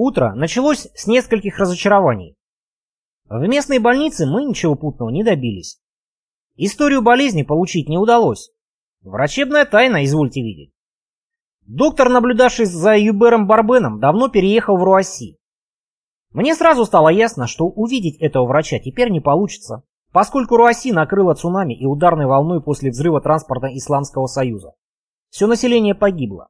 Утро началось с нескольких разочарований. В местной больнице мы ничего путного не добились. Историю болезни получить не удалось. Врачебная тайна, извольте видеть. Доктор, наблюдавший за Юбером Барбеном, давно переехал в Руасси. Мне сразу стало ясно, что увидеть этого врача теперь не получится, поскольку Руасси накрыло цунами и ударной волной после взрыва транспорта Исламского Союза. Все население погибло.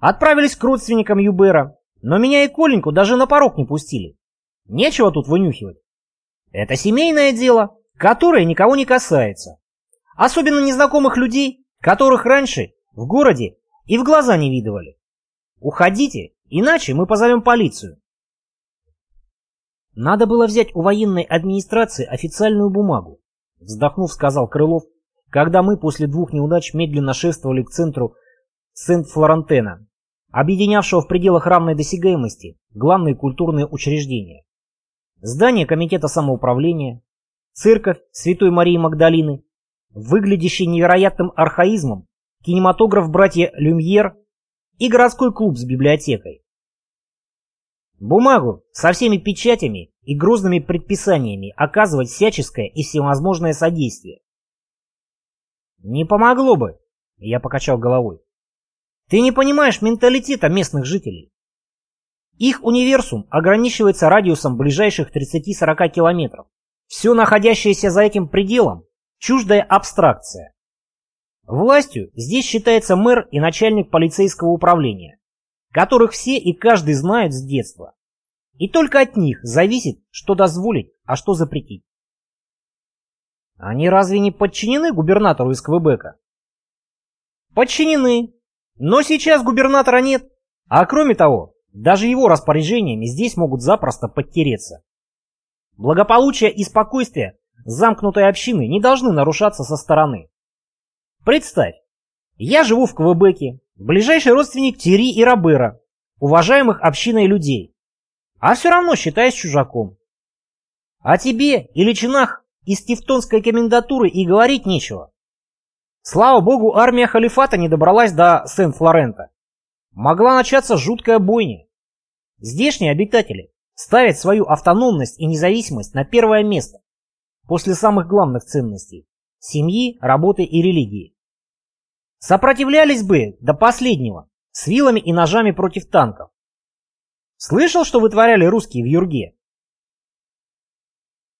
Отправились к родственникам Юбера, но меня и Коленьку даже на порог не пустили. Нечего тут вынюхивать. Это семейное дело, которое никого не касается. Особенно незнакомых людей, которых раньше в городе и в глаза не видывали. Уходите, иначе мы позовем полицию. Надо было взять у военной администрации официальную бумагу, вздохнув, сказал Крылов, когда мы после двух неудач медленно шествовали к центру Сент-Флорентена, объединявшего в пределах равной досягаемости главные культурные учреждения. Здание Комитета самоуправления, церковь Святой Марии Магдалины, выглядящий невероятным архаизмом, кинематограф «Братья Люмьер» и городской клуб с библиотекой. Бумагу со всеми печатями и грозными предписаниями оказывать всяческое и всевозможное содействие. Не помогло бы, я покачал головой. Ты не понимаешь менталитета местных жителей. Их универсум ограничивается радиусом ближайших 30-40 километров. Все находящееся за этим пределом – чуждая абстракция. Властью здесь считается мэр и начальник полицейского управления, которых все и каждый знают с детства. И только от них зависит, что дозволить, а что запретить. Они разве не подчинены губернатору из Квебека? Подчинены. Но сейчас губернатора нет. А кроме того, даже его распоряжениями здесь могут запросто подтереться. Благополучие и спокойствие замкнутой общины не должны нарушаться со стороны. Представь, я живу в Квебеке, ближайший родственник Тири и Робера, уважаемых общиной людей, а все равно считаюсь чужаком. А тебе или чинах из Тевтонской комендатуры и говорить нечего. Слава богу, армия халифата не добралась до Сент-Флорента. Могла начаться жуткая бойня. Здешние обитатели ставят свою автономность и независимость на первое место, после самых главных ценностей – семьи, работы и религии. Сопротивлялись бы до последнего, с вилами и ножами против танков. Слышал, что вытворяли русские в Юрге?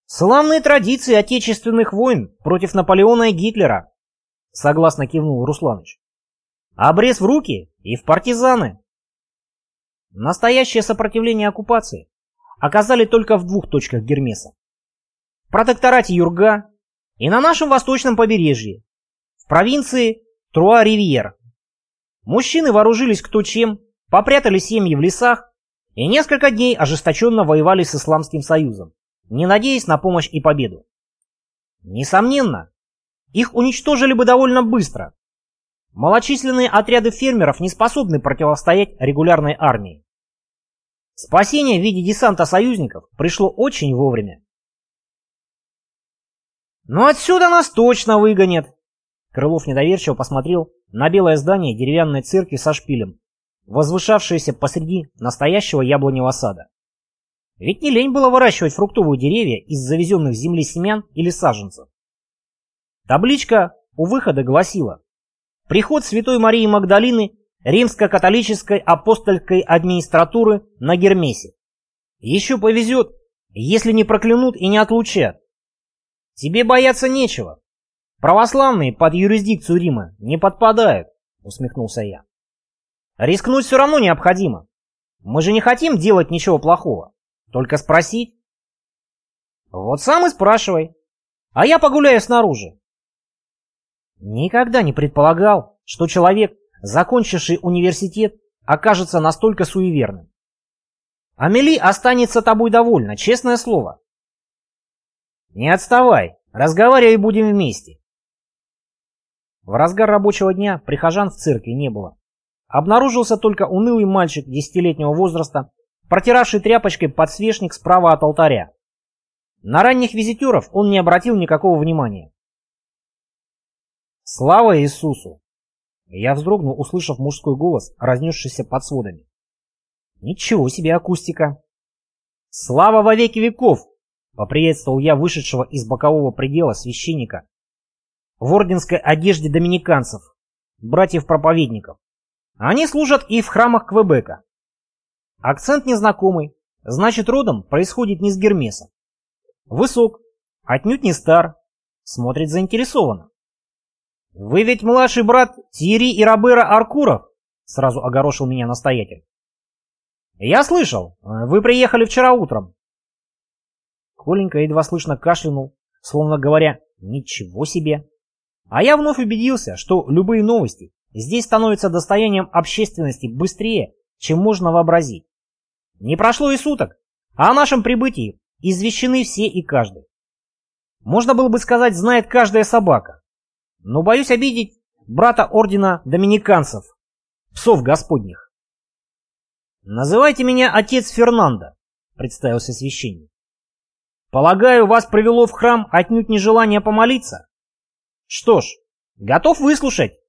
Славные традиции отечественных войн против Наполеона и Гитлера, согласно кивнул Русланыч. Обрез в руки и в партизаны. Настоящее сопротивление оккупации оказали только в двух точках Гермеса. В протекторате Юрга и на нашем восточном побережье, в провинции Труа-Ривьер. Мужчины вооружились кто чем, попрятали семьи в лесах и несколько дней ожесточенно воевали с Исламским Союзом, не надеясь на помощь и победу. Несомненно, их уничтожили бы довольно быстро. Малочисленные отряды фермеров не способны противостоять регулярной армии. Спасение в виде десанта союзников пришло очень вовремя. «Но отсюда нас точно выгонят!» Крылов недоверчиво посмотрел на белое здание деревянной церкви со шпилем, возвышавшееся посреди настоящего яблоневого сада. Ведь не лень было выращивать фруктовые деревья из завезенных с земли семян или саженцев. Табличка у выхода гласила «Приход Святой Марии Магдалины римско-католической апостольской администратуры на Гермесе. Еще повезет, если не проклянут и не отлучат. Тебе бояться нечего. Православные под юрисдикцию Рима не подпадают, усмехнулся я. Рискнуть все равно необходимо. Мы же не хотим делать ничего плохого. Только спросить. Вот сам и спрашивай. А я погуляю снаружи. Никогда не предполагал, что человек, закончивший университет, окажется настолько суеверным. Амели останется тобой довольна, честное слово. Не отставай, разговаривай будем вместе. В разгар рабочего дня прихожан в церкви не было. Обнаружился только унылый мальчик десятилетнего возраста, протиравший тряпочкой подсвечник справа от алтаря. На ранних визитеров он не обратил никакого внимания. Слава Иисусу! Я вздрогнул, услышав мужской голос, разнесшийся под сводами. Ничего себе акустика. Слава во веки веков! Поприветствовал я вышедшего из бокового предела священника в орденской одежде доминиканцев, братьев-проповедников. Они служат и в храмах Квебека. Акцент незнакомый, значит родом происходит не с Гермеса. Высок, отнюдь не стар, смотрит заинтересованно. «Вы ведь младший брат Тири и Робера Аркуров?» Сразу огорошил меня настоятель. «Я слышал, вы приехали вчера утром». Коленька едва слышно кашлянул, словно говоря «Ничего себе!» А я вновь убедился, что любые новости здесь становятся достоянием общественности быстрее, чем можно вообразить. Не прошло и суток, а о нашем прибытии извещены все и каждый. Можно было бы сказать, знает каждая собака. Но боюсь обидеть брата ордена доминиканцев, псов господних. «Называйте меня отец Фернандо», — представился священник. «Полагаю, вас привело в храм отнюдь не желание помолиться? Что ж, готов выслушать.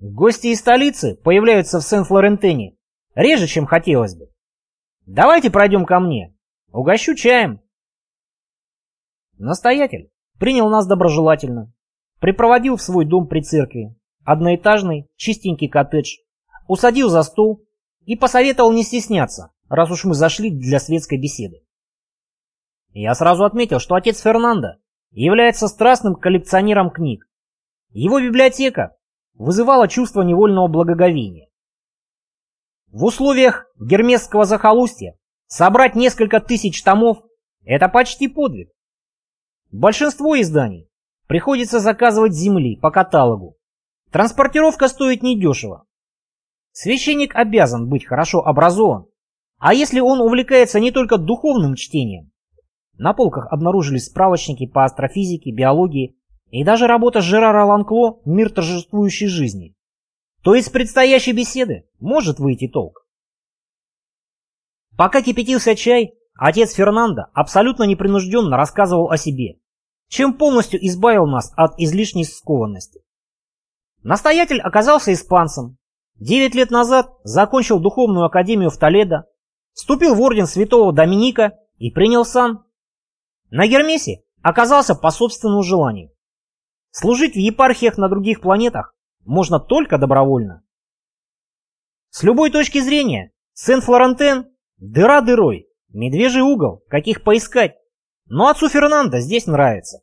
Гости из столицы появляются в Сен-Флорентене реже, чем хотелось бы. Давайте пройдем ко мне. Угощу чаем». Настоятель принял нас доброжелательно, припроводил в свой дом при церкви, одноэтажный, чистенький коттедж, усадил за стол и посоветовал не стесняться, раз уж мы зашли для светской беседы. Я сразу отметил, что отец Фернандо является страстным коллекционером книг. Его библиотека вызывала чувство невольного благоговения. В условиях гермесского захолустья собрать несколько тысяч томов – это почти подвиг. Большинство изданий приходится заказывать земли по каталогу. Транспортировка стоит недешево. Священник обязан быть хорошо образован, а если он увлекается не только духовным чтением, на полках обнаружились справочники по астрофизике, биологии и даже работа Жерара Ланкло «Мир торжествующей жизни», то из предстоящей беседы может выйти толк. Пока кипятился чай, отец Фернандо абсолютно непринужденно рассказывал о себе чем полностью избавил нас от излишней скованности. Настоятель оказался испанцем. Девять лет назад закончил духовную академию в Толедо, вступил в орден святого Доминика и принял сан. На Гермесе оказался по собственному желанию. Служить в епархиях на других планетах можно только добровольно. С любой точки зрения, Сен-Флорентен – дыра дырой, медвежий угол, каких поискать. Но отцу Фернандо здесь нравится.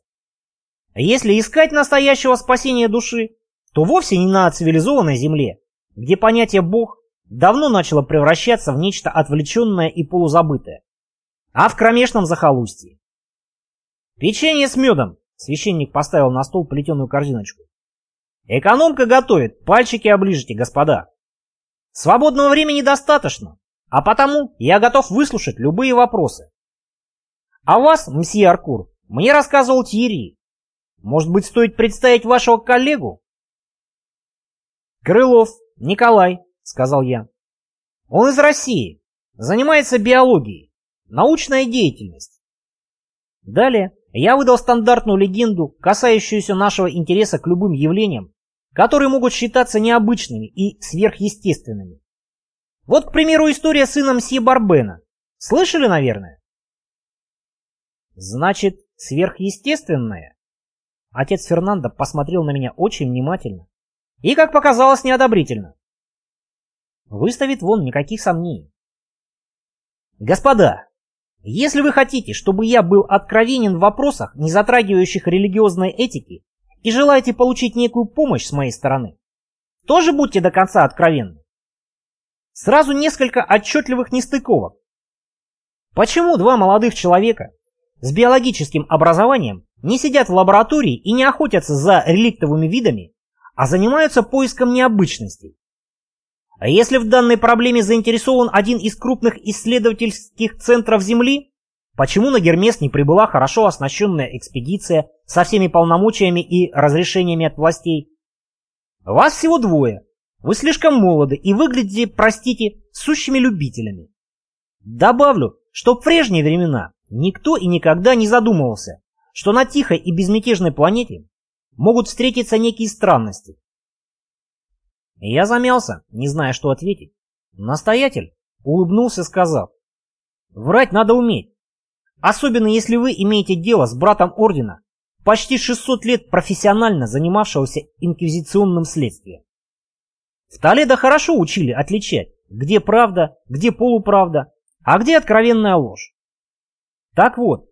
Если искать настоящего спасения души, то вовсе не на цивилизованной земле, где понятие «бог» давно начало превращаться в нечто отвлеченное и полузабытое, а в кромешном захолустье. «Печенье с медом!» — священник поставил на стол плетеную корзиночку. «Экономка готовит, пальчики оближите, господа. Свободного времени достаточно, а потому я готов выслушать любые вопросы. А вас, мсье Аркур, мне рассказывал Тьерри. Может быть, стоит представить вашего коллегу? Крылов Николай, сказал я. Он из России, занимается биологией, научная деятельность. Далее я выдал стандартную легенду, касающуюся нашего интереса к любым явлениям, которые могут считаться необычными и сверхъестественными. Вот, к примеру, история сына мсье Барбена. Слышали, наверное? Значит, сверхъестественное? Отец Фернандо посмотрел на меня очень внимательно и, как показалось, неодобрительно. Выставит вон никаких сомнений. Господа, если вы хотите, чтобы я был откровенен в вопросах, не затрагивающих религиозной этики, и желаете получить некую помощь с моей стороны, тоже будьте до конца откровенны. Сразу несколько отчетливых нестыковок. Почему два молодых человека с биологическим образованием не сидят в лаборатории и не охотятся за реликтовыми видами, а занимаются поиском необычностей. А если в данной проблеме заинтересован один из крупных исследовательских центров Земли, почему на Гермес не прибыла хорошо оснащенная экспедиция со всеми полномочиями и разрешениями от властей? Вас всего двое. Вы слишком молоды и выглядите, простите, сущими любителями. Добавлю, что в прежние времена никто и никогда не задумывался, что на тихой и безмятежной планете могут встретиться некие странности. Я замялся, не зная, что ответить. Настоятель улыбнулся, сказав, «Врать надо уметь, особенно если вы имеете дело с братом ордена, почти 600 лет профессионально занимавшегося инквизиционным следствием. В Толедо хорошо учили отличать, где правда, где полуправда, а где откровенная ложь. Так вот,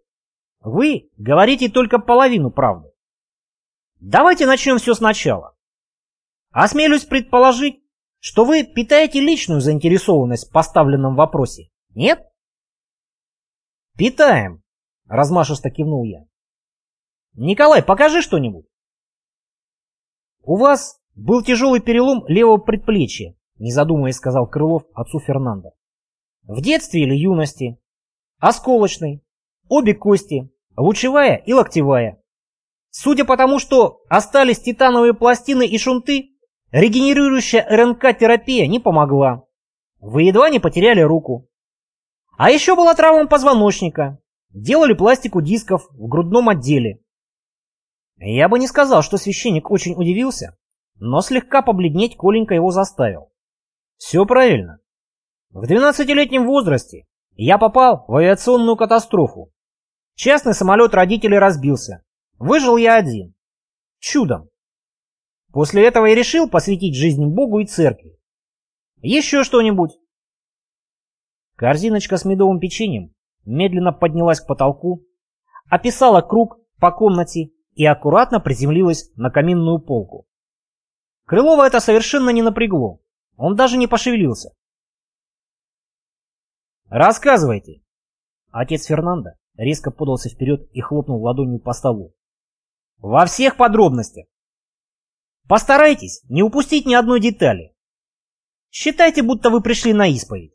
вы говорите только половину правды. Давайте начнем все сначала. Осмелюсь предположить, что вы питаете личную заинтересованность в поставленном вопросе, нет? Питаем, размашисто кивнул я. Николай, покажи что-нибудь. У вас был тяжелый перелом левого предплечья, не задумываясь, сказал Крылов отцу Фернандо. В детстве или юности? Осколочный. Обе кости, лучевая и локтевая. Судя по тому, что остались титановые пластины и шунты, регенерирующая РНК-терапия не помогла. Вы едва не потеряли руку. А еще была травма позвоночника. Делали пластику дисков в грудном отделе. Я бы не сказал, что священник очень удивился, но слегка побледнеть Коленька его заставил. Все правильно. В 12-летнем возрасте я попал в авиационную катастрофу. Частный самолет родителей разбился. Выжил я один. Чудом. После этого я решил посвятить жизнь Богу и церкви. Еще что-нибудь? Корзиночка с медовым печеньем медленно поднялась к потолку, описала круг по комнате и аккуратно приземлилась на каминную полку. Крылова это совершенно не напрягло. Он даже не пошевелился. «Рассказывайте!» Отец Фернандо резко подался вперед и хлопнул ладонью по столу. «Во всех подробностях! Постарайтесь не упустить ни одной детали. Считайте, будто вы пришли на исповедь.